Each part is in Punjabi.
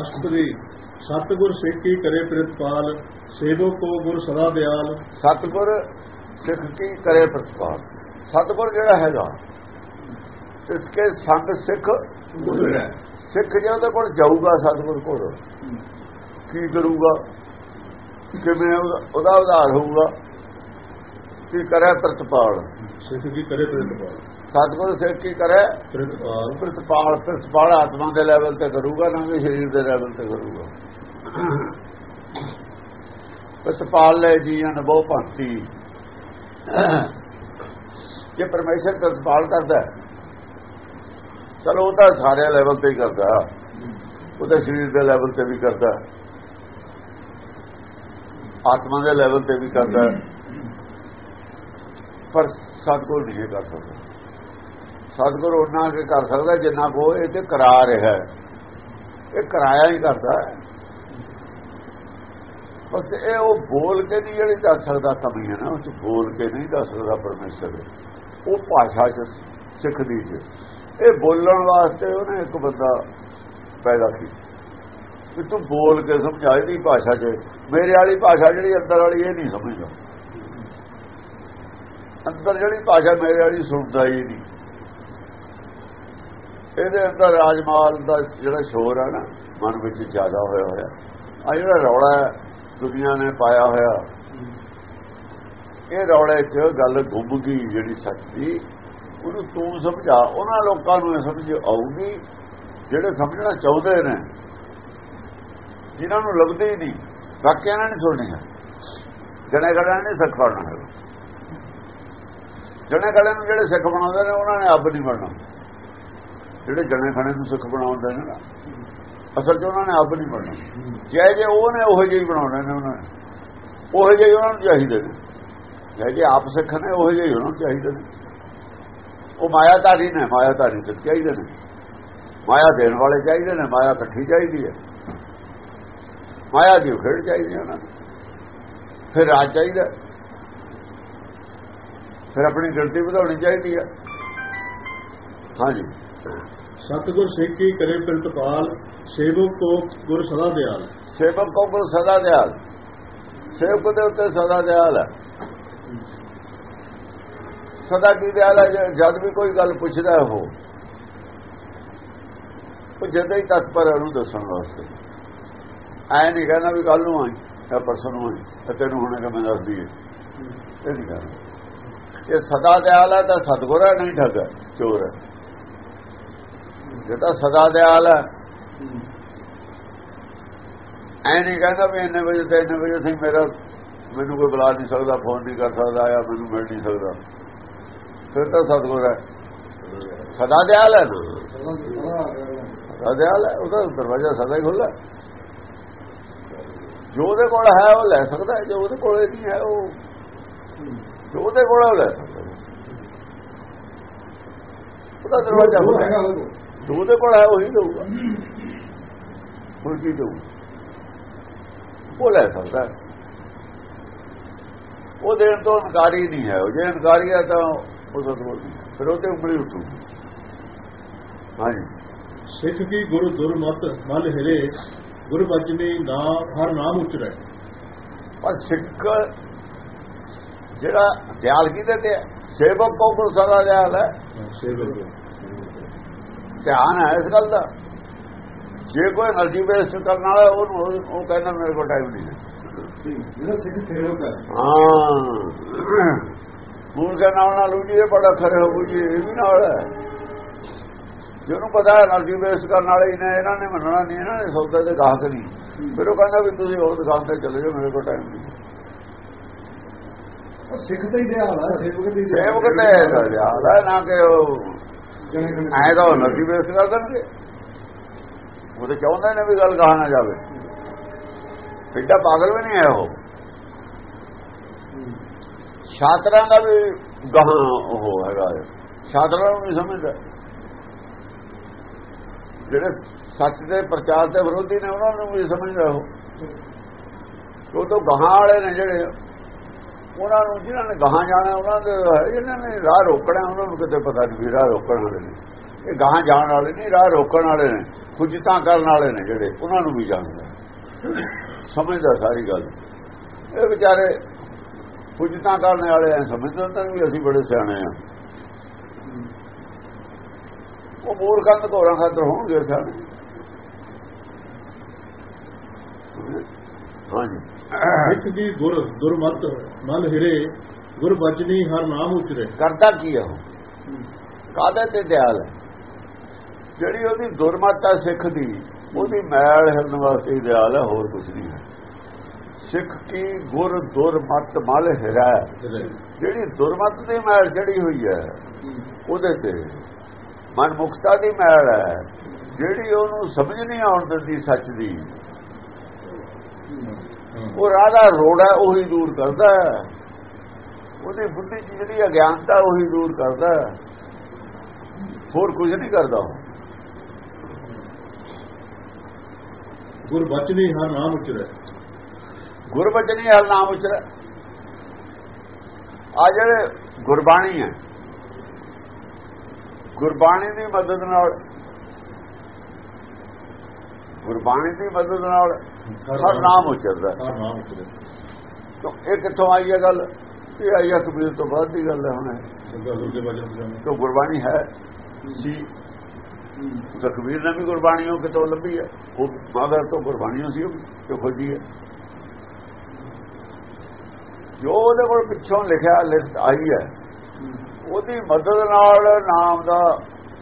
ਅਸ਼ਟਪਦੀ ਸਤਿਗੁਰ ਸਿੱਖੀ ਕਰੇ ਪ੍ਰਿਤਪਾਲ ਸੇਵਕ ਕੋ ਗੁਰ ਸਦਾ ਦਿਆਲ। ਸਤਗੁਰ ਸਿੱਖ ਕੀ ਕਰੇ ਪ੍ਰਤਪਾਲ ਸਤਗੁਰ ਜਿਹੜਾ ਹੈਗਾ ਇਸਕੇ ਸੰਗ ਸਿੱਖ ਸਿੱਖ ਜੇ ਉਹਦੇ ਕੋਲ ਜਾਊਗਾ ਸਤਗੁਰ ਕੋਲ ਕੀ ਕਰੂਗਾ? ਕਿਵੇਂ ਉਹਦਾ ਉਧਾਰ ਹੋਊਗਾ? ਕੀ ਕਰੇ ਪ੍ਰਤਪਾਲ ਸਿੱਖ ਕੀ ਕਰੇ ਪ੍ਰਿਤਪਾਲ ਸਤਗੁਰ ਸਿੱਖ ਕੀ ਕਰੇ? ਪ੍ਰਿਤਪਾਲ। ਪ੍ਰਤਪਾਲ ਪ੍ਰਤਪਾਲ ਆਤਮਾ ਦੇ ਲੈਵਲ ਤੇ ਕਰੂਗਾ ਨਾ ਕਿ ਸਰੀਰ ਦੇ ਲੈਵਲ ਤੇ ਕਰੂਗਾ? ਪ੍ਰਤਪਾਲ ਲੈ ਜੀਆਂ ਬਹੁ ਭਗਤੀ। ਜੇ ਪਰਮੇਸ਼ਰ ਪ੍ਰਤਪਾਲ ਕਰਦਾ ਚਲੋ ਉਹ ਤਾਂ ਸਾਰੇ ਲੈਵਲ ਤੇ ਹੀ ਕਰਦਾ। ਉਹਦੇ ਸਰੀਰ ਦੇ ਲੈਵਲ ਤੇ ਵੀ ਕਰਦਾ। ਆਤਮਾ ਦੇ ਲੈਵਲ ਤੇ ਵੀ ਕਰਦਾ। ਪਰ ਸਤਗੁਰ ਨਹੀਂ ਕਰ ਸਕਦਾ। ਸਤਗੁਰ ਉਹਨਾਂ ਕੇ ਕਰ ਸਕਦਾ, ਜਿੰਨਾ ਕੋ ਇਹ ਤੇ ਕਰਾ ਰਿਹਾ ਹੈ। ਇਹ ਕਰਾਇਆ ਹੀ ਕਰਦਾ ਹੈ। ਬਸ ਇਹ ਉਹ ਬੋਲ ਕੇ ਨਹੀਂ ਜਿਹੜੀ ਦੱਸ ਸਕਦਾ ਕਮੀ ਹੈ ਨਾ, ਉਹ ਬੋਲ ਕੇ ਨਹੀਂ ਦੱਸ ਸਕਦਾ ਪਰਮੇਸ਼ਰ। ਉਹ ਭਾਸ਼ਾ ਚ, ਸਿੱਖਦੀ ਚ। ਇਹ ਬੋਲਣ ਵਾਸਤੇ ਉਹਨੇ ਇੱਕ ਬੰਦਾ ਪੈਦਾ ਕੀਤਾ। ਕਿ ਤੂੰ ਬੋਲ ਕੇ ਸਮਝਾਈ ਦੀ ਭਾਸ਼ਾ ਚ। ਮੇਰੇ ਵਾਲੀ ਭਾਸ਼ਾ ਜਿਹੜੀ ਅੰਦਰ ਵਾਲੀ ਇਹ ਨਹੀਂ ਸਮਝਦਾ। ਅੰਦਰ ਜਿਹੜੀ ਭਾਸ਼ਾ ਮੇਰੇ ਵਾਲੀ ਸੁਣਦਾ ਹੀ ਨਹੀਂ। ਇਹਦੇ ਅੰਦਰ ਰਾਜਮਾਲ ਦਾ ਜਿਹੜਾ ਸ਼ੋਰ ਹੈ ਨਾ, ਮਨ ਵਿੱਚ ਜ਼ਿਆਦਾ ਹੋਇਆ ਹੋਇਆ। ਆ ਜਿਹੜਾ ਰੌਲਾ ਹੈ ਦੁਨੀਆ ਨੇ ਪਾਇਆ ਹੋਇਆ, ਇਹ ਰੌਲੇ 'ਚ ਗੱਲ ਗੁੰਮ ਗਈ ਜਿਹੜੀ ਸੱਚ ਦੀ ਉਹਨੂੰ ਤੂੰ ਸਮਝਾ। ਉਹਨਾਂ ਲੋਕਾਂ ਨੂੰ ਇਹ ਸਮਝ ਆਊਗੀ, ਜਿਹੜੇ ਸਮਝਣਾ ਚਾਹੁੰਦੇ ਨੇ, ਜਿਨ੍ਹਾਂ ਨੂੰ ਲੱਭਦੇ ਹੀ ਨਹੀਂ ਬਾਕੀ ਇਹਨਾਂ ਨੇ ਸੁਣਨੀ ਹੈ ਜਣੇ ਗੜਾਂ ਨੇ ਸਿੱਖ ਬਣਨਾ। ਹੈ ਜਣੇ ਗੜਾਂ ਨੂੰ ਜਿਹੜੇ ਸਿੱਖ ਬਣਾਉਂਦੇ ਨੇ, ਉਹਨਾਂ ਨੇ ਅੱਬ ਨਹੀਂ ਬਣਨਾ। ਜਿਹੜੇ ਜਣੇ ਖਣੇ ਨੂੰ ਸਿੱਖ ਬਣਾਉਂਦੇ ਨੇ ਨਾ ਅਸਲ 'ਚ ਉਹਨਾਂ ਨੇ ਆਪ ਨਹੀਂ ਬਣਨਾ। ਜੇ ਜੇ ਉਹ ਨੇ, ਉਹੋ ਜਿਹੇ ਬਣਾਉਣੇ ਨੇ ਉਹਨਾਂ ਨੇ। ਉਹੋ ਜਿਹੇ ਉਹਨਾਂ ਨੂੰ ਚਾਹੀਦੇ ਨੇ। ਜੇ ਜੇ ਆਪ ਸਿੱਖ ਨੇ, ਉਹੋ ਜਿਹੇ ਉਹਨਾਂ ਨੂੰ ਚਾਹੀਦੇ ਨੇ। ਉਹ ਮਾਇਆਧਾਰੀ ਨੇ, ਮਾਇਆਧਾਰੀ ਸਿੱਖ ਚਾਹੀਦੇ ਨੇ। ਮਾਇਆ ਦੇਣ ਵਾਲੇ ਚਾਹੀਦੇ ਨੇ, ਮਾਇਆ ਇਕੱਠੀ ਚਾਹੀਦੀ ਹੈ। ਮਾਇਆ ਦੀ ਖੇਡ ਚਾਹੀਦੀ ਉਹਨਾਂ ਨੂੰ ਫਿਰ ਰਾਜ ਚਾਹੀਦਾ ਫਿਰ ਆਪਣੀ ਗਿਣਤੀ ਵਧਾਉਣੀ ਚਾਹੀਦੀ ਹੈ। ਹਾਂਜੀ। ਸਤਿਗੁਰ ਸਿੱਖੀ ਕਰੇ ਪ੍ਰਿਤਪਾਲ, ਸੇਵਕ ਕੋ ਗੁਰ ਸਦਾ ਦਿਆਲ। ਸੇਵਕ ਕੋ ਗੁਰੂ ਸਦਾ ਦਿਆਲ। ਸੇਵਕ ਦੇ ਉੱਤੇ ਸਦਾ ਦਿਆਲ ਹੈ। ਸਦਾ ਕੀ ਦਿਆਲ ਹੈ ਜਦ ਵੀ ਕੋਈ ਗੱਲ ਪੁੱਛਦਾ ਹੈ ਉਹ। ਉਹ ਜਦ ਹੀ ਤਤਪਰ ਹੈ ਉਹਨੂੰ ਦੱਸਣ ਵਾਸਤੇ। ਐ ਨਹੀਂ ਕਹਿੰਦਾ ਵੀ ਕੱਲ ਨੂੰ ਆਈ ਜਾਂ ਪਰਸੋਂ ਨੂੰ ਆਈ ਤੇ ਤੈਨੂੰ ਹੁਣੇ ਕਿ ਮੈਂ ਦੱਸ ਦਈਏ ਇਹ ਨਹੀਂ ਕਹਿੰਦਾ ਇਹ ਸਦਾ ਦਿਆਲ ਹੈ ਤਾਂ ਸਤਗੁਰ ਹੈ, ਨਹੀਂ ਠੱਗ ਚੋਰ ਹੈ। ਜੇ ਤਾਂ ਸਦਾ ਦਿਆਲ ਹੈ। ਐ ਨਹੀਂ ਕਹਿੰਦਾ ਵੀ ਇੰਨੇ ਵਜੇ ਤੇ ਇੰਨੇ ਵਜੇ ਸੀ ਮੇਰਾ ਮੈਨੂੰ ਕੋਈ ਬੁਲਾ ਨਹੀਂ ਸਕਦਾ ਫੋਨ ਨਹੀਂ ਕਰ ਸਕਦਾ ਆ ਮੈਨੂੰ ਮਿਲ ਨਹੀਂ ਸਕਦਾ। ਫਿਰ ਤਾਂ ਸਤਗੁਰ ਹੈ। ਸਦਾ ਦਿਆਲ ਹੈ। ਸਦਾ ਦਿਆਲ ਹੈ। ਉਹਦਾ ਦਰਵਾਜ਼ਾ ਸਦਾ ਹੀ ਖੁੱਲ੍ਹਾ। ਜੋ ਉਹਦੇ ਕੋਲ ਹੈ ਉਹ ਲੈ ਸਕਦਾ ਜੋ ਉਹਦੇ ਕੋਲ ਨਹੀਂ ਹੈ ਉਹ ਜੋ ਉਹਦੇ ਕੋਲ ਹੈ ਉਹ ਲੈ ਸਕਦਾ। ਉਹਦਾ ਦਰਵਾਜ਼ਾ ਖੁੱਲ੍ਹਾ। ਜੋ ਉਹਦੇ ਕੋਲ ਹੈ ਉਹੀ ਦਊਗਾ। ਕੀ ਦਊ। ਉਹ ਲੈ ਸਕਦਾ। ਉਹ ਦੇਣ ਤੋਂ ਇਨਕਾਰੀ ਨਹੀਂ ਹੈ। ਉਹ ਜੇ ਇਨਕਾਰੀ ਹੈ ਤਾਂ ਉਹ ਸਤਗੁਰ ਹੈ। ਫਿਰ ਉਹ ਤੇ ਉਂਗਲੀ ਉੱਠੂ ਹਾਂਜੀ। ਸਿੱਖ ਕੀ ਗੁਰ ਦੁਰਮਤ ਮਲ ਹਿਰੇ ਗੁਰ ਬਚਨੀ ਨਾ ਹਰ ਨਾਮ ਉਚਰੈ ਪਰ ਸਿੱਖ ਜਿਹੜਾ ਦਿਆਲ ਕਿਹਦੇ ਤੇ? ਸੇਵਕ ਕੋ ਗੁਰੂ ਸਦਾ ਦਿਆਲ ਹੈ ਸੇਵਕ। ਧਿਆਨ ਹੈ ਇਸ ਗੱਲ ਦਾ। ਜੇ ਕੋਈ એનર્ਜੀ ਵੇਸਟ ਕਰਨ ਵਾਲਾ ਉਹ ਉਹ ਕਹਿੰਦਾ ਮੇਰੇ ਕੋਲ ਟਾਈਮ ਨਹੀਂ ਹਾਂ। ਮੂਰਖਾ ਨਾਲ ਨਾਲ ਉਜੀ ਬੜਾ ਖਰੇ ਹੋ ਜੀ ਇਹ ਵੀ ਨਾਲ ਹੈ। ਜਿਹਨੂੰ ਪਤਾ ਹੈ એનર્ਜੀ ਵੇਸਟ ਕਰਨ ਵਾਲੇ ਨੇ ਇਹਨਾਂ ਨੇ ਮੰਨਣਾ ਨਹੀਂ ਇਹਨਾਂ ਨੇ ਸੌਦਾ ਤੇ ਗਾਹਕ ਨਹੀਂ। ਫਿਰ ਉਹ ਕਹਿੰਦਾ ਵੀ ਤੁਸੀਂ ਹੋਰ ਦੁਕਾਨ ਤੇ ਚਲੇ ਜਾਓ ਮੇਰੇ ਕੋਲ ਟਾਈਮ ਨਹੀਂ ਸਿੱਖ ਤੇ ਹੀ ਦਿਆ ਸੇਵਕ ਤੇ ਸੇਵਕ ਤੇ ਦਿਆ ਨਾ ਕਿ ਉਹ ਐ ਤਾਂ ਉਹਨਾਂ ਸੀ ਬੇਸ ਕਰ ਦੇਣਗੇ ਉਹ ਤਾਂ ਚਾਹੁੰਦਾ ਨੇ ਵੀ ਗੱਲ ਕਹਾ ਨਾ ਜਾਵੇ। ਫਿੱਟਾ ਪਾਗਲ ਵੀ ਨਹੀਂ ਹੈ ਉਹ। ਛਾਤਰਾਂ ਦਾ ਵੀ ਗਾਹ ਉਹ ਹੈਗਾ ਛਾਤਰਾਂ ਨੂੰ ਨਹੀਂ ਸਮਝਦਾ। ਜਿਹੜੇ ਸੱਚ ਦੇ ਪ੍ਰਚਾਰ ਦੇ ਵਿਰੋਧੀ ਨੇ ਉਹਨਾਂ ਨੂੰ ਵੀ ਸਮਝਦਾ ਉਹ। ਉਹ ਤੋਂ ਗਾਹਾਂ ਵਾਲੇ ਨੇ ਜਿਹੜੇ ਉਹਨਾਂ ਨੂੰ ਜਿਹਨਾਂ ਨੇ ਗਾਹਾਂ ਜਾਣਾ ਉਹਨਾਂ ਦੇ ਹੈ, ਨੇ ਰਾਹ ਰੋਕਣਾ ਉਹਨਾਂ ਨੂੰ ਕਿਤੇ ਪਤਾ ਨਹੀਂ ਵੀ ਰਾਹ ਰੋਕਣ ਵਾਲੇ ਨੇ। ਇਹ ਗਾਹਾਂ ਜਾਣ ਵਾਲੇ ਨਹੀਂ ਰਾਹ ਰੋਕਣ ਵਾਲੇ ਨੇ ਖੁਜਤਾਂ ਕਰਨ ਵਾਲੇ ਨੇ ਜਿਹੜੇ ਉਹਨਾਂ ਨੂੰ ਵੀ ਜਾਣਦਾ ਸਮਝਦਾ ਸਾਰੀ ਗੱਲ। ਇਹ ਵਿਚਾਰੇ ਖੁਜਤਾਂ ਕਰਨ ਵਾਲੇ ਐ ਸਮਝਦੇ ਤਾਂ ਵੀ ਅਸੀਂ ਬੜੇ ਸਿਆਣੇ ਆ। ਉਹ ਮੂਰਖਾਂ ਦੇ ਘੋਰਾਂ ਖਾਤਰ ਹੋਣਗੇ ਸਿਆਣੇ ਹਾਂਜੀ। ਇੱਕ ਦੀ ਗੁਰ ਦੁਰਮਤ ਮਲ ਹਿਰੇ ਗੁਰ ਬਚਨੀ ਹਰ ਨਾਮ ਉਚਰੇ। ਕਰਦਾ ਕੀ ਆ ਕਾਹਦੇ ਤੇ ਦਿਆਲ ਜਿਹੜੀ ਉਹਦੀ ਦੁਰਮਤ ਹੈ ਸਿੱਖ ਦੀ ਉਹਦੀ ਮੈਲ ਹਿਰਨ ਵਾਸਤੇ ਦਿਆਲ ਹੈ ਹੋਰ ਕੁਝ ਨਹੀਂ ਹੈ। ਸਿੱਖ ਕੀ ਗੁਰ ਦੁਰਮਤ ਮਲ ਹਿਰਾ? ਜਿਹੜੀ ਦੁਰਮਤ ਦੀ ਮੈਲ ਜਿਹੜੀ ਹੋਈ ਹੈ ਉਹਦੇ ਤੇ ਮਨ ਮੁਖਤਾ ਦੀ ਮੈਲ ਹੈ। ਜਿਹੜੀ ਉਹਨੂੰ ਸਮਝ ਨਹੀਂ ਆਉਣ ਦਿੰਦੀ ਸੱਚ ਦੀ ਉਹ ਰਾਧਾ ਰੋੜਾ ਉਹੀ ਦੂਰ ਕਰਦਾ ਹੈ। ਉਹਦੀ ਬੁੱਧੀ 'ਚ ਜਿਹੜੀ ਅਗਿਆਨਤਾ ਉਹੀ ਦੂਰ ਕਰਦਾ ਹੈ। ਹੋਰ ਕੁਝ ਨਹੀਂ ਕਰਦਾ ਉਹ। ਗੁਰ ਬਚਨੀ ਹਰ ਨਾਮ ਉਚਰੇ। ਗੁਰਬਚਨੀ ਹਰ ਨਾਮ ਉਚਰ। ਆ ਜਿਹੜੇ ਗੁਰਬਾਣੀ ਹੈ ਗੁਰਬਾਣੀ ਦੀ ਮਦਦ ਨਾਲ ਗੁਰਬਾਣੀ ਦੀ ਮਦਦ ਨਾਲ ਹਰ ਨਾਮ ਉਚਰਦਾ। ਤਾਂ ਇਹ ਕਿੱਥੋਂ ਆਈ ਹੈ ਗੱਲ? ਇਹ ਆਈ ਹੈ ਕਬੀਰ ਤੋਂ ਬਾਅਦ ਦੀ ਗੱਲ ਹੈ ਹੁਣ। ਤਾਂ ਗੁਰਬਾਣੀ ਹੈ। ਸੀ ਤਾਂ ਕਬੀਰ ਨੇ ਵੀ ਗੁਰਬਾਣੀ ਉਹ ਕਿਤੋਂ ਲੱਭੀ ਹੈ ਉਹ ਮਾਦਰ ਤੋਂ ਗੁਰਬਾਣੀ ਸੀ ਉਹ ਜੋ ਖੋਜੀ ਹੈ ਜੋ ਉਹਦੇ ਕੋਲ ਪਿੱਛੋਂ ਲਿਖਿਆ ਲਿਖਤ ਆਈ ਹੈ। ਉਹਦੀ ਮਦਦ ਨਾਲ ਨਾਮ ਦਾ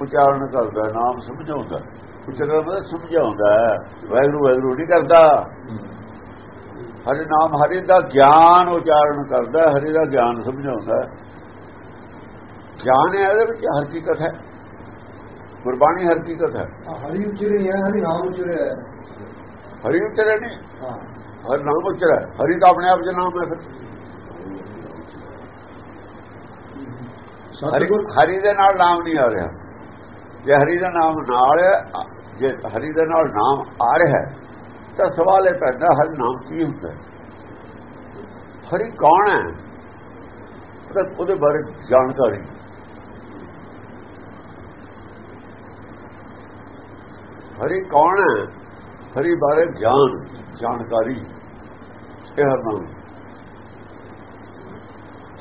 ਉਚਾਰਨ ਕਰਦਾ ਨਾਮ ਸਮਝਾਉਂਦਾ। ਉਚਾਰਨ ਮਤਲਬ ਸਮਝਾਉਂਦਾ ਹੈ। ਵਾਹਿਗੁਰੂ ਵਾਹਿਗੁਰੂ ਨਹੀਂ ਕਰਦਾ। ਹਰੀ ਨਾਮ ਹਰੀ ਦਾ ਗਿਆਨ ਉਚਾਰਨ ਕਰਦਾ ਹਰੀ ਦਾ ਗਿਆਨ ਸਮਝਾਉਂਦਾ। ਗਿਆਨ ਹੈ ਇਹਦੇ ਵਿੱਚ ਹਕੀਕਤ ਹੈ। ਗੁਰਬਾਣੀ ਹਕੀਕਤ ਹੈ। ਹਰੀ ਉਚਰੇ ਹੈ ਹਰੀ ਨਾਮ ਉਚਰੇ ਹੈ। ਹਰੀ ਉਚਰੇ ਨਹੀਂ। ਹਾਂ। ਹਰ ਨਾਮ ਉਚਰਾ। ਹਰੀ ਤਾਂ ਆਪਣੇ ਆਪ ਚ ਨਾਮ ਹੈ ਫਿਰ। ਹਰੀ ਦੇ ਨਾਲ ਨਾਮ ਨਹੀਂ ਆ ਰਿਹਾ। ਜੇ ਹਰੀ ਦਾ ਨਾਮ ਨਾਲ ਜੇ ਹਰੀ ਦੇ ਨਾਲ ਨਾਮ ਆ ਰਿਹਾ ਤਾਂ ਸਵਾਲ ਇਹ ਪੈਂਦਾ, ਹਰ ਨਾਮ ਕੀ ਹੁੰਦਾ ਹਰੀ ਕੌਣ ਹੈ? ਉਹਦਾ- ਉਹਦੇ ਬਾਰੇ ਜਾਣਕਾਰੀ। ਹਰੀ ਕੌਣ ਹੈ? ਹਰੀ ਬਾਰੇ ਜਾਣ, ਜਾਣਕਾਰੀ। ਇਹ ਹਰ ਨਾਮ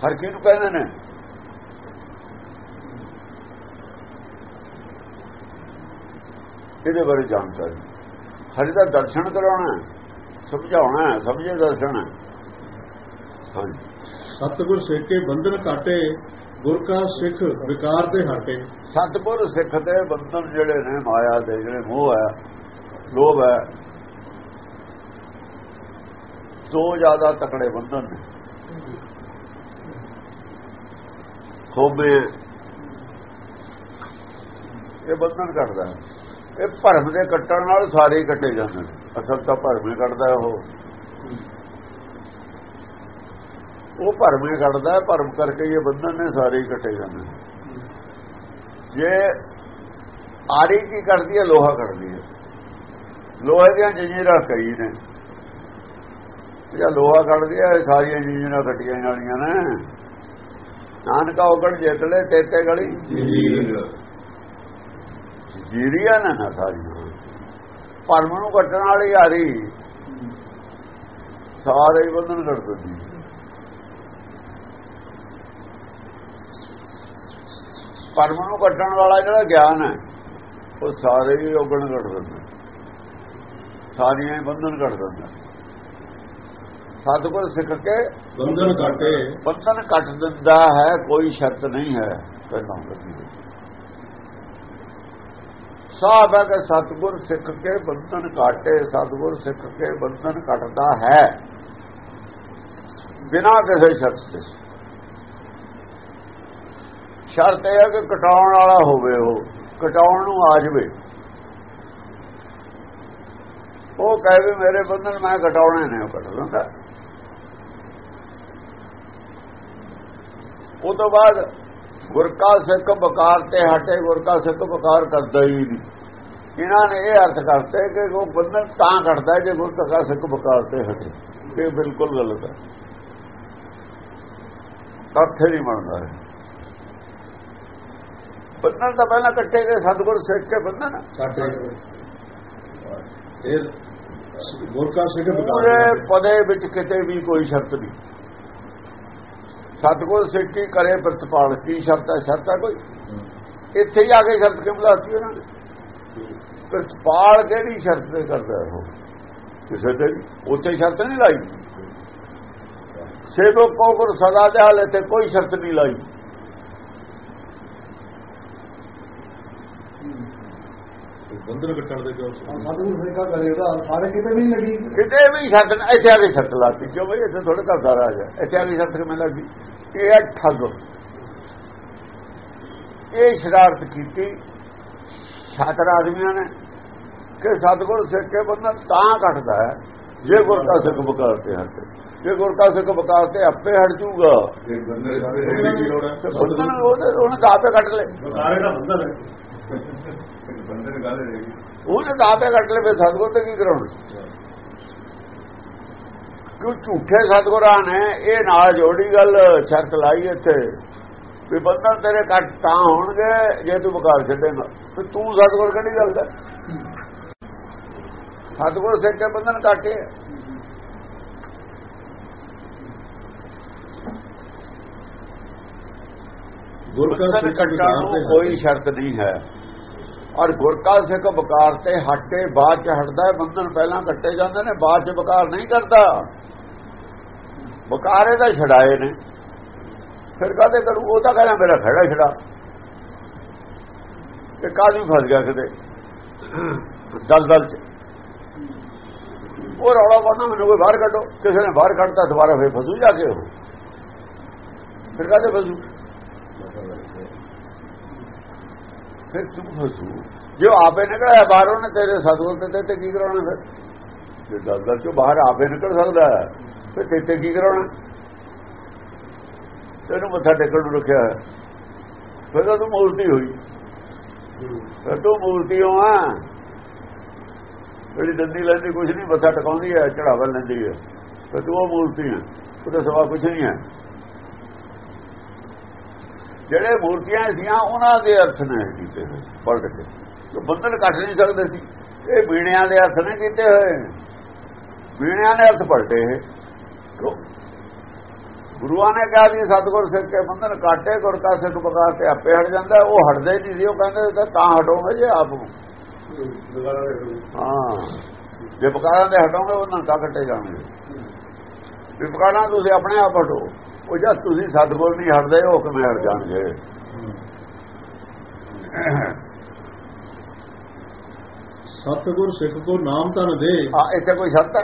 ਹਰ ਕਿਹਨੂੰ ਕਹਿੰਦੇ ਨੇ? ਇਹਦੇ ਬਾਰੇ ਜਾਣਕਾਰੀ। ਹਰੀ ਦਾ ਦਰਸ਼ਨ ਕਰਾਉਣਾ ਹੈ, ਸਮਝਾਉਣਾ ਹੈ, ਸਮਝੇ ਦਰਸ਼ਨ ਹੈ। ਹਾਂਜੀ। ਸਤਿਗੁਰ ਸੇਕੇ ਬੰਧਨ ਕਾਟੇ ਗੁਰ ਕਾ ਸਿੱਖ ਵਿਕਾਰ ਤੇ ਹਟੇ। ਸਤਿਗੁਰ ਸਿੱਖ ਦੇ ਬੰਧਨ ਜਿਹੜੇ ਨੇ ਮਾਇਆ ਦੇ ਜਿਹੜੇ ਮੋਹ ਹੈ ਲੋਭ ਹੈ ਦੋ ਜ਼ਿਆਦਾ ਤਕੜੇ ਬੰਧਨ ਨੇ। ਖੋਬੇ ਇਹ ਬੰਧਨ ਕੱਟਦਾ ਹੈ। ਇਹ ਭਰਮ ਦੇ ਕੱਟਣ ਨਾਲ ਸਾਰੇ ਕੱਟੇ ਜਾਂਦੇ ਅਸਲ ਤਾਂ ਭਰਮ ਹੀ ਕੱਟਦਾ ਉਹ। ਉਹ ਭਰਮ ਹੀ ਕੱਟਦਾ, ਭਰਮ ਕਰਕੇ ਇਹ ਬੰਧਨ ਨੇ ਸਾਰੇ ਹੀ ਕੱਟੇ ਜਾਂਦੇ ਜੇ ਆਰੀ ਕੀ ਕਰਦੀ ਹੈ, ਲੋਹਾ ਕਰਦੀ ਹੈ। ਲੋਹੇ ਦੀਆਂ ਜੰਜੀਰਾਂ ਕਈ ਨੇ। ਜੇ ਲੋਹਾ ਕੱਢਦੀ ਹੈ, ਇਹ ਸਾਰੀਆਂ ਜੰਜੀਰਾਂ ਕੱਟੀਆਂ ਜਾਣੀਆਂ ਨੇ। ਨਾਨਕਾ ਉਗੜ ਜੇਤਲੇ ਤੇਤੇ ਗਲੀ। ਜੀਰੀਆਂ ਨੇ ਸਾਰੀਆਂ ਭਰਮ ਨੂੰ ਕੱਟਣ ਵਾਲੀ ਆਰੀ ਸਾਰੇ ਬੰਧਨ ਕਰ ਦਿੰਦੀ। ਹੈ। ਭਰਮ ਨੂੰ ਕੱਟਣ ਵਾਲਾ ਜਿਹੜਾ ਗਿਆਨ ਹੈ ਉਹ ਸਾਰੇ ਹੀ ਉਗਣ ਕੱਢ ਦਿੰਦਾ। ਸਾਰੀਆਂ ਹੀ ਬੰਧਨ ਕੱਢ ਦਿੰਦਾ। ਸਤਿਗੁਰ ਸਿੱਖ ਕੇ ਬੰਧਨ ਕਾਟੇ। ਬੰਧਨ ਕੱਟ ਦਿੰਦਾ ਹੈ ਕੋਈ ਸ਼ਰਤ ਨਹੀਂ ਹੈ ਕਹਿੰਦਾ ਹੁੰਦਾ ਸਾਬ ਹੈ ਕਿ ਸਤਿਗੁਰ ਸਿੱਖ ਕੇ ਬੰਧਨ ਕਾਟੇ ਸਤਿਗੁਰ ਸਿੱਖ ਕੇ ਬੰਧਨ ਕੱਟਦਾ ਹੈ। ਬਿਨਾਂ ਕਿਸੇ ਸ਼ਰਤ ਦੇ। ਸ਼ਰਤ ਇਹ ਹੈ ਕਿ ਕਟਾਉਣ ਵਾਲਾ ਹੋਵੇ ਉਹ ਕਟਾਉਣ ਨੂੰ ਆ ਜਵੇ ਉਹ ਕਹੇ ਵੀ ਮੇਰੇ ਬੰਧਨ ਮੈਂ ਕਟਾਉਣੇ ਨੇ, ਉਹ ਕੱਟ ਲੈਂਦਾ ਉਹ ਤੋਂ ਬਾਅਦ ਗੁਰ ਕਾ ਸਿੱਖ ਬਕਾਰ ਤੇ ਹਟੇ ਗੁਰ ਕਾ ਸਿੱਖ ਬਕਾਰ ਕਰਦਾ ਹੀ ਨਹੀਂ। ਇਹਨਾਂ ਨੇ ਇਹ ਅਰਥ ਕਰਤੇ ਕਿ ਉਹ ਬੰਧਨ ਤਾਂ ਘਟਦਾ ਜੇ ਗੁਰ ਕਾ ਸਿੱਖ ਬਕਾਰ ਤੇ ਹਟੇ। ਇਹ ਬਿਲਕੁਲ ਗਲਤ ਹੈ। ਤੱਥ ਨਹੀਂ ਬਣਦਾ ਬੰਧਨ ਤਾਂ ਪਹਿਲਾਂ ਕੱਟੇ ਗਏ ਸਤਿਗੁਰ ਸਿੱਖ ਕੇ ਬੰਧਨ। ਸਾਡੇ ਫਿਰ ਗੁਰ ਕਾ ਸਿੱਖ ਪੂਰੇ ਬਤਾ ਪਦੇ ਵਿੱਚ ਕਿਤੇ ਵੀ ਕੋਈ ਸ਼ਰਤ ਨਹੀਂ। ਸਤਿਗੁਰ ਸਿੱਖੀ ਕਰੇ ਪ੍ਰਤਪਾਲ ਕੀ ਸ਼ਰਤ ਹੈ? ਸ਼ਰਤ ਹੈ ਕੋਈ? ਇੱਥੇ ਹੀ ਆ ਕੇ ਸ਼ਰਤ ਕਿਉਂ ਬੁਲਾਤੀ ਉਹਨਾਂ ਨੇ? ਪ੍ਰਤਪਾਲ ਕਿਹੜੀ ਸ਼ਰਤ ਤੇ ਕਰਦਾ ਉਹ? ਕਿਸੇ ਤੇ ਉੱਥੇ ਸ਼ਰਤ ਨਹੀਂ ਲਾਈ। ਸੇਵਕ ਕੋ ਗੁਰ ਸਦਾ ਦੇ ਹਾਲੇ ਤੇ ਕੋਈ ਸ਼ਰਤ ਨਹੀਂ ਲਾਈ। ਬੰਧਨ ਕੱਟਣ ਦੇ ਜੋ ਸਤਿਗੁਰੂ ਸਿੱਖਾ ਕਰੇਗਾ ਸਾਰੇ ਕਿਤੇ ਵੀ ਨਹੀਂ ਲੱਗੀ। ਕਿਤੇ ਵੀ ਨਹੀਂ- ਇੱਥੇ ਆ ਕੇ ਸ਼ਰਤ ਲਾਤੀ ਕਿਉਂ ਬਈ? ਇੱਥੇ ਥੋੜਾ ਕਰਦਾ ਰਾਜ ਹੈ। ਇੱਥੇ ਆ ਕੇ ਸ਼ਰਤ ਕਿਵੇਂ ਲੱਗੀ। ਇਹ ਹੈ ਠੱਗ। ਇਹ ਸ਼ਰਾਰਤ ਕੀਤੀ। ਛਾਤਰ ਆਦਮੀਆਂ ਨੇ। ਕਿ ਸਤਗੁਰ ਸਿੱਖ ਕੇ ਬੰਦਾ ਤਾਂ ਘਟਦਾ ਹੈ ਜੇ ਗੁਰ ਕਾ ਸਿੱਖ ਬਕਾਰਤੇ ਹਟ। ਜੇ ਗੁਰ ਕਾ ਸਿੱਖ ਬਕਾਰਤੇ ਆਪੇ ਹਟ ਜੂਗਾ। ਦੀ ਉਹਦੇ ਉਹਨੇ ਆਪੇ ਕੱਟ ਲੈ। ਬਕਾਰੇ ਦਾ ਬੰਧਨ ਹੈ ਬੰਧਨ ਗੱਲ ਹੈ ਉਹਨੇ ਤਾਂ ਆਪੇ ਕੱਟ ਲੈ ਫਿਰ ਸਤਗੁਰ ਤੇ ਕੀ ਕਰਾਉਣਾ? ਕਿਉਂ ਝੂਠੇ ਸਤਗੁਰਾਂ ਨੇ ਇਹ ਨਾਲ ਜੋੜੀ ਗੱਲ ਸ਼ਰਤ ਲਾਈ ਇੱਥੇ ਵੀ ਬੰਧਨ ਤੇਰੇ ਕੱਟ ਤਾਂ ਹੋਣਗੇ ਜੇ ਤੂੰ ਬਕਾਰ ਛੱਡੇਗਾ। ਤੇ ਤੂੰ ਸਤਗੁਰ ਕਿਹੜੀ ਗੱਲ ਦਾ ਸਤਗੁਰ ਸਿੱਖ ਕੇ ਬੰਧਨ ਕਾਟੇ ਗੁਰ ਕਾ ਸਿੱਖ ਕੋਈ ਸ਼ਰਤ ਨਹੀਂ ਹੈ। ਔਰ ਗੁਰਕਾ ਸਿੱਖ ਬਕਾਰ ਤੇ ਹਟੇ ਬਾਅਦ ਚ ਹਟਦਾ ਬੰਧਨ ਪਹਿਲਾਂ ਕੱਟੇ ਜਾਂਦੇ ਨੇ, ਬਾਅਦ ਚ ਬਕਾਰ ਨਹੀਂ ਕਰਦਾ। ਬਕਾਰੇ ਦਾ ਛਡਾਏ ਨੇ। ਫਿਰ ਕਾਹਦੇ ਕਰੂ? ਉਹ ਤਾਂ ਕਹਿੰਦਾ, ਮੇਰਾ ਖੜਾ ਛੜਾ ਤੇ ਕਾਹਦੀ ਫਸ ਗਿਆ ਕਿਤੇ? ਦਲਦਲ ਚ। ਉਹ ਰੌਲਾ ਪਾਉਂਦਾ, ਮੈਨੂੰ ਕੋਈ ਬਾਹਰ ਕੱਢੋ। ਕਿਸੇ ਨੇ ਬਾਹਰ ਕੱਢਤਾ, ਦੁਬਾਰਾ ਫੇਰ ਫਸੂ ਜਾ ਕੇ ਉਹ। ਫਿਰ ਕਾਹਦੇ ਫਸੂ? ਫਿਰ ਤੂੰ ਫਸੂ ਜੇ ਆਪੇ ਨਿਕਲਿਆ ਬਾਹਰੋਂ ਨੇ ਤੇਰੇ ਸਤਗੁਰ ਤੇ ਤੇ ਕੀ ਕਰਾਉਣਾ ਫਿਰ? ਜੇ ਦਲਦਲ ਚੋਂ ਬਾਹਰ ਆਪੇ ਨਿਕਲ ਸਕਦਾ ਫਿਰ ਤੇ ਤੇ ਕੀ ਕਰਾਉਣਾ? ਤੈਨੂੰ ਮੱਥਾ ਟੇਕਣ ਨੂੰ ਰੱਖਿਆ ਹੈ। ਫਿਰ ਤਾਂ ਤੂੰ ਮੂਰਤੀ ਹੋਈ। ਫਿਰ ਤੂੰ ਮੂਰਤੀ ਹੋ ਆ। ਜਿਹੜੀ ਦੰਦੀ ਲੈਂਦੀ ਕੁਝ ਨਹੀਂ, ਮੱਥਾ ਟਿਕਾਉਂਦੀ ਹੈ ਚੜਾਵਾ ਲੈਂਦੀ ਹੈ। ਫਿਰ ਤੂੰ ਉਹ ਮੂਰਤੀ ਹੈ। ਉਹਦਾ ਸਵਾ ਕੁਝ ਨਹੀਂ ਹੈ। ਜਿਹੜੇ ਮੂਰਤੀਆਂ ਸੀਆਂ, ਉਹਨਾਂ ਦੇ ਅਰਥ ਨੇ ਕੀਤੇ ਹੋਏ, ਪਲਟ ਕੇ। ਜੋ ਬੰਧਨ ਕੱਟ ਨਹੀਂ ਸਕਦੇ ਸੀ, ਇਹ ਬੀਣਿਆਂ ਦੇ ਅਰਥ ਨੇ ਕੀਤੇ ਹੋਏ। ਬੀਣਿਆਂ ਨੇ ਅਰਥ ਪਲਟੇ। ਕਿਉਂ? ਗੁਰੂਆਂ ਨੇ ਕਿਹਾ ਸੀ ਸਤਿਗੁਰ ਸਿੱਖ ਕੇ ਬੰਧਨ ਕਾਟੇ ਗੁਰ ਕਾ ਸਿੱਖ ਬਕਾਰ ਤੇ ਆਪੇ ਹਟ ਜਾਂਦਾ, ਉਹ ਹਟਦੇ ਨਹੀਂ ਸੀ, ਉਹ ਕਹਿੰਦੇ ਤਾਂ ਹਟੋਗੇ ਜੇ ਆਪ ਹਾਂ। ਜੇ ਬਕਾਰਾਂ ਦੇ ਹਟੋਗੇ ਉਹਨਾਂ ਤਾਂ ਕੱਟੇ ਜਾਣਗੇ। ਵਿਪਕਾਰਾਂ ਤੁਸੀਂ ਆਪਣੇ ਆਪ ਹਟੋ। ਉਹ ਜਦ ਤੁਸੀਂ ਸਤਿਗੁਰ ਨਹੀਂ ਹਟਦੇ ਉਹ ਕਿਵੇਂ ਹਟ ਜਾਣਗੇ? ਸਤਿਗੁਰ ਸਿੱਖ ਕੋ ਨਾਮ ਧਨ ਦੇ। ਆ ਇੱਥੇ ਕੋਈ ਸ਼ਰਤ ਹੈ?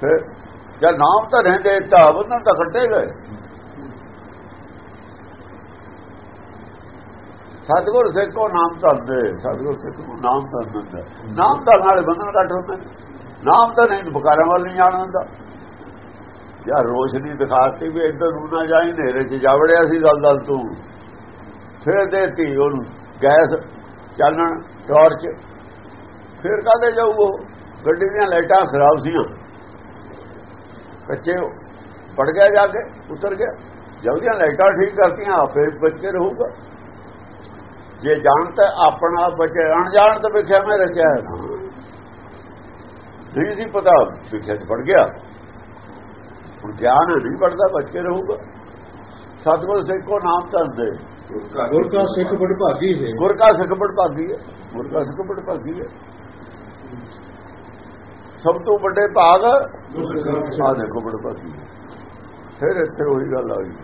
ਫਿਰ ਜਦ ਨਾਮ ਤਾਂ ਰਹਿੰਦੇ ਤਾਂ ਬੰਧਨ ਤਾਂ ਕੱਟੇ ਗਏ। ਸਤਿਗੁਰ ਸਿੱਖ ਕੋ ਨਾਮ ਧਰਦੇ ਸਤਿਗੁਰ ਸਿੱਖ ਕੋ ਨਾਮ ਧਰਦੇ ਨਾਮ ਧਰਨ ਵਾਲੇ ਬੰਧਨ ਕੱਟ ਹੁੰਦੇ ਨੇ। ਨਾਮ ਤਾਂ ਨਹੀਂ ਬਕਾਰਾਂ ਵੱਲ ਨਹੀਂ ਜਾਣ ਦਿੰਦਾ। ਜਾਂ ਰੋਸ਼ਨੀ ਦਿਖਾਤੀ ਵੀ ਇੱਧਰ ਨੂੰ ਨਾ ਜਾਈ, ਹਨੇਰੇ 'ਚ ਜਾਵੜਿਆ ਸੀ ਦਲ ਦਲ ਤੂੰ। ਫਿਰ ਦੇਤੀ ਉਹਨੂੰ ਗੈਸ ਚਾਨਣ ਟਾਰਚ ਫਿਰ ਕਾਹਦੇ ਜਾਊ ਉਹ? ਗੱਡੀ ਦੀਆਂ ਲਾਈਟਾਂ ਖਰਾਬ ਸੀਆਂ। ਕੱਚੇ ਪੜ ਗਿਆ ਜਾ ਕੇ, ਉਤਰ ਗਿਆ। ਜਲਦੀਆਂ ਲਾਈਟਾਂ ਠੀਕ ਕਰਤੀਆਂ, ਆਪੇ ਬੱਚੇ ਕੇ ਰਹੂਗਾ। ਜੇ ਜਾਣਤਾ ਆਪਣਾ ਬਚੇ ਅਣਜਾਣ ਤਾਂ ਵੇਖਿਆ ਮੈਂ ਰਚਿਆ ਨਹੀਂ ਸੀ ਪਤਾ, ਸਿੱਖਿਆ ਚ ਪੜ ਗਿਆ। ਹੁਣ ਗਿਆਨ ਨਹੀਂ ਪੜਦਾ ਬਚ ਕੇ ਰਹੂਗਾ। ਸਤਿਗੁਰ ਸਿੱਖ ਕੋ ਨਾਮ ਧਰਦੇ ਗੁਰ ਕਾ ਸਿੱਖ ਬੜ ਭਾਗੀ ਹੈ। ਗੁਰ ਕਾ ਸਿੱਖ ਬੜ ਭਾਗੀ ਹੈ। ਗੁਰ ਕਾ ਸਿੱਖ ਬੜ ਭਾਗੀ ਹੈ। ਸਭ ਤੋਂ ਵੱਡੇ ਭਾਗ ਆ ਦੇਖੋ ਬੜ ਭਾਗੀ ਫਿਰ ਇੱਥੇ ਉਹੀ ਗੱਲ ਆ ਗਈ।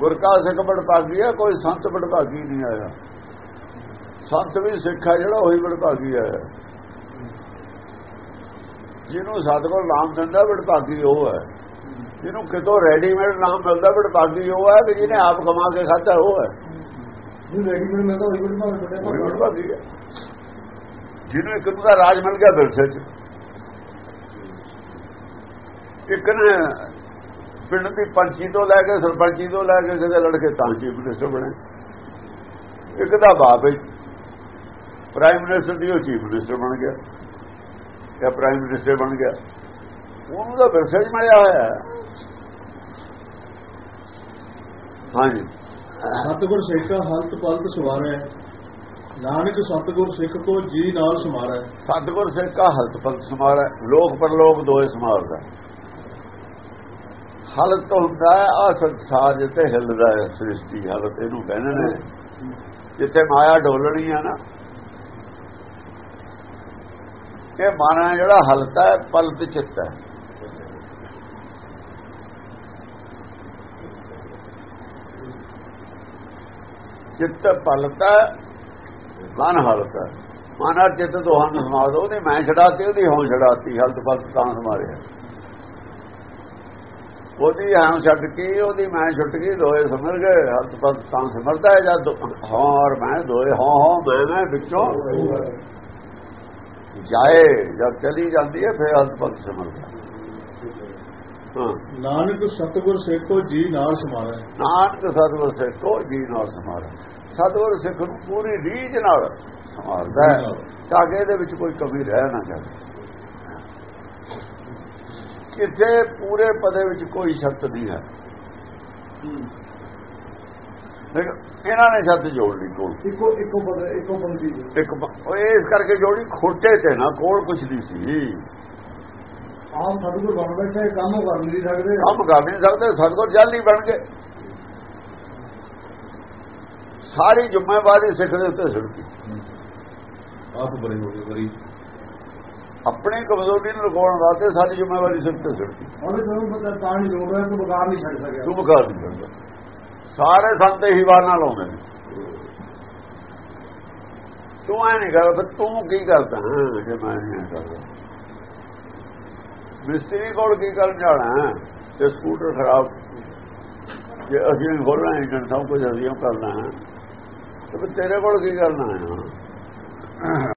ਗੁਰ ਕਾ ਸਿੱਖ ਬੜ ਭਾਗੀ ਹੈ ਕੋਈ ਸੰਤ ਬੜ ਭਾਗੀ ਨਹੀਂ ਆਇਆ। ਸੰਤ ਵੀ ਸਿੱਖ ਹੈ ਜਿਹੜਾ ਉਹੀ ਬੜ ਭਾਗੀ ਹੈ ਜਿਹਨੂੰ ਸਤਿਗੁਰ ਨਾਮ ਦਿੰਦਾ ਬੜ ਭਾਗੀ ਉਹ ਹੈ। ਜਿਹਨੂੰ ਕਿਤੋਂ ਰੈਡੀਮੇਡ ਨਾਮ ਮਿਲਦਾ ਬੜ ਭਾਗੀ ਉਹ ਹੈ ਕਿ ਜਿਹਨੇ ਆਪ ਕਮਾ ਕੇ ਖਾਧਾ ਉਹ ਤਾਂ ਹੈ। ਜਿਹਨੂੰ ਇੱਕ ਨੂੰ ਦਾ ਰਾਜ ਮਿਲ ਗਿਆ ਵਿਰਸੇ ਚ। ਇੱਕ ਨੇ ਪਿੰਡ ਦੀ ਪੰਚੀ ਤੋਂ ਲੈ ਕੇ ਸਰਪੰਚੀ ਤੋਂ ਲੈ ਕੇ ਕਿਤੇ ਲੜਕੇ ਤਾਂ ਚੀਫ ਮਿਨਿਸਟਰ ਬਣੇ। ਇੱਕ ਦਾ ਬਾਪ ਹੈ। ਪ੍ਰਾਈਮ ਮਿਨਿਸਟਰ ਦੀ ਉਹ ਚੀਫ ਮਿਨਿਸਟਰ ਬਣ ਗਿਆ। ਜਾਂ ਪ੍ਰਾਈਮ ਮਿਨਿਸਟਰ ਬਣ ਗਿਆ। ਉਹਨੂੰ ਤਾਂ ਵਿਰਸੇ ਚ ਮਿਲਿਆ ਹੋਇਆ ਹੈ। ਹਾਂਜੀ। ਸਤਿਗੁਰ ਸੇਖਾ ਹਲਤ ਪਲਤ ਸਵਾਰੈ। ਨਾਨਕ ਸਤਿਗੁਰ ਸਿੱਖ ਕੋ ਜੀ ਨਾਲ ਸਮਾਰੈ। ਸਤਿਗੁਰ ਸਿੱਖ ਹਲਤ ਪਲਤ ਸਮਾਰ। ਹੈ ਲੋਕ ਪਰਲੋਕ ਦੋਏ ਸਮਾਰਦਾ। ਹਲਤ ਹੁੰਦਾ ਹੈ ਆ ਸੰਸਾਰ ਜਿੱਤੇ ਹਿੱਲਦਾ ਹੈ ਸ੍ਰਿਸ਼ਟੀ ਹਲਤ। ਇਹਨੂੰ ਕਹਿੰਦੇ ਨੇ ਜਿੱਥੇ ਮਾਇਆ ਡੋਲਣੀ ਆ ਨਾ ਇਹ ਮਨ ਹੈ ਜਿਹੜਾ ਹਲਤਾ ਹੈ ਪਲਤ ਚਿੱਤ ਹੈ। ਚਿੱਤ ਪਲਤਾ ਮਨ ਹਲਤਾ ਮਨ ਅਰ ਚਿੱਤ ਦੋਹਾਂ ਸਮਾ ਦੋ ਉਹਦੀ ਮੈਂ ਛਡਾਤੀ, ਉਹਦੀ ਹੋਂ ਛਡਾਤੀ ਹਲਤ ਪਲਤ ਤਾਂ ਸਮਾਰਿਆ ਉਹਦੀ ਹਾਂ ਛੱਡ ਕੇ, ਉਹਦੀ ਮੈਂ ਛੁੱਟ ਗਈ ਦੋਏ ਸਮਰ ਗਏ ਹਲਤ ਪਲਤ ਤਾਂ ਸਮਰਦਾ ਹੈ ਜਦ ਹਾਂ ਔਰ ਮੈਂ ਦੋਏ ਹੋਂ ਹੋਂ ਮੈਂ ਮੈਂ ਵਿੱਚੋਂ। ਜਾਏ ਜਦ ਚਲੀ ਜਾਂਦੀ ਹੈ ਫਿਰ ਹਲਤ ਪਲਤ ਸਮਰਦਾ ਹਾਂ। ਨਾਨਕ ਸਤਿਗੁਰ ਸਿੱਖ ਜੀ ਨਾਲ ਸਮਾਰੈ। ਨਾਨਕ ਸਤਿਗੁਰ ਸਿੱਖ ਜੀ ਨਾਲ ਸਮਾਰ। ਸਤਿਗੁਰ ਸਿੱਖ ਨੂੰ ਪੂਰੀ ਰੀਝ ਨਾਲ ਸਮਾਰਦਾ ਹੈ ਤਾਂ ਕਿ ਇਹਦੇ ਵਿੱਚ ਕੋਈ ਕਮੀ ਰਹਿ ਨਾ ਜਾਵੇ। ਕਿਤੇ ਪੂਰੇ ਪਦੇ ਵਿੱਚ ਕੋਈ ਸ਼ਰਤ ਨਹੀਂ ਹੈ। ਲੇਕਿਨ ਇਹਨਾਂ ਨੇ ਸ਼ਰਤ ਜੋੜ ਲਈ ਕੋਲ। ਇੱਕੋ ਇੱਕੋ ਬੰਦੇ ਇੱਕੋ ਬੰਦੀ ਇੱਕ ਉਹ ਇਸ ਕਰਕੇ ਜੋੜੀ ਖੋਟੇ ਤੇ ਨਾ ਕੋਲ ਕੁਛ ਨਹੀਂ ਸੀ। ਆਮ ਸਤਿਗੁਰ ਬਣ ਬੈਠੇ ਕੰਮ ਕਰ ਨਹੀਂ ਸਕਦੇ। ਕੰਮ ਕਰ ਨਹੀਂ ਸਕਦੇ ਸਤਿਗੁਰ ਜਲ ਨਹੀਂ ਬਣ ਗਏ। ਸਾਰੀ ਜ਼ਿੰਮੇਵਾਰੀ ਸਿੱਖ ਦੇ ਉੱਤੇ ਸਿੱਟੀ ਆਪ ਬੜੇ ਹੋ ਗਏ ਬੜੀ ਆਪਣੀ ਕਮਜ਼ੋਰੀ ਨੂੰ ਲਗਾਉਣ ਵਾਸਤੇ ਸਾਡੀ ਜ਼ਿੰਮੇਵਾਰੀ ਸਿਰ ਤੇ ਸਿੱਟੀ ਉਹਦੇ ਤੁਹਾਨੂੰ ਪਤਾ ਤਾਂ ਨਹੀਂ ਲੋੜ ਹੈ ਕਿ ਬਗਾਰ ਨਹੀਂ ਛੱਡ ਸਕਿਆ। ਤੂੰ ਬਕਾ ਨਹੀਂ ਕਰਦਾ ਸਾਰੇ ਸੰਤ ਹੀ ਵਾਰ ਨਾਲ ਆਉਂਦੇ ਨੇ ਤੂੰ ਐ ਨਹੀਂ ਕਰਦਾ ਫਿਰ ਤੂੰ ਕੀ ਕਰਦਾ ਹੈਂ, ਜੇ ਮੈਂ ਨਹੀਂ ਐਂ ਕਰਦਾ ਮਿਸਤਰੀ ਕੋਲ ਕੀ ਕਰਨ ਜਾਣਾ ਹੈ? ਜੇ ਸਕੂਟਰ ਖਰਾਬ ਜੇ ਅਸੀਂ ਖੋਲਣਾ ਇੰਜਨ ਸਭ ਕੁਝ ਅਸੀਂ ਓ ਕਰਨਾ ਹੈ ਤੇ ਫਿਰ ਤੇਰੇ ਕੋਲ ਕੀ ਕਰਨਾ ਹੈ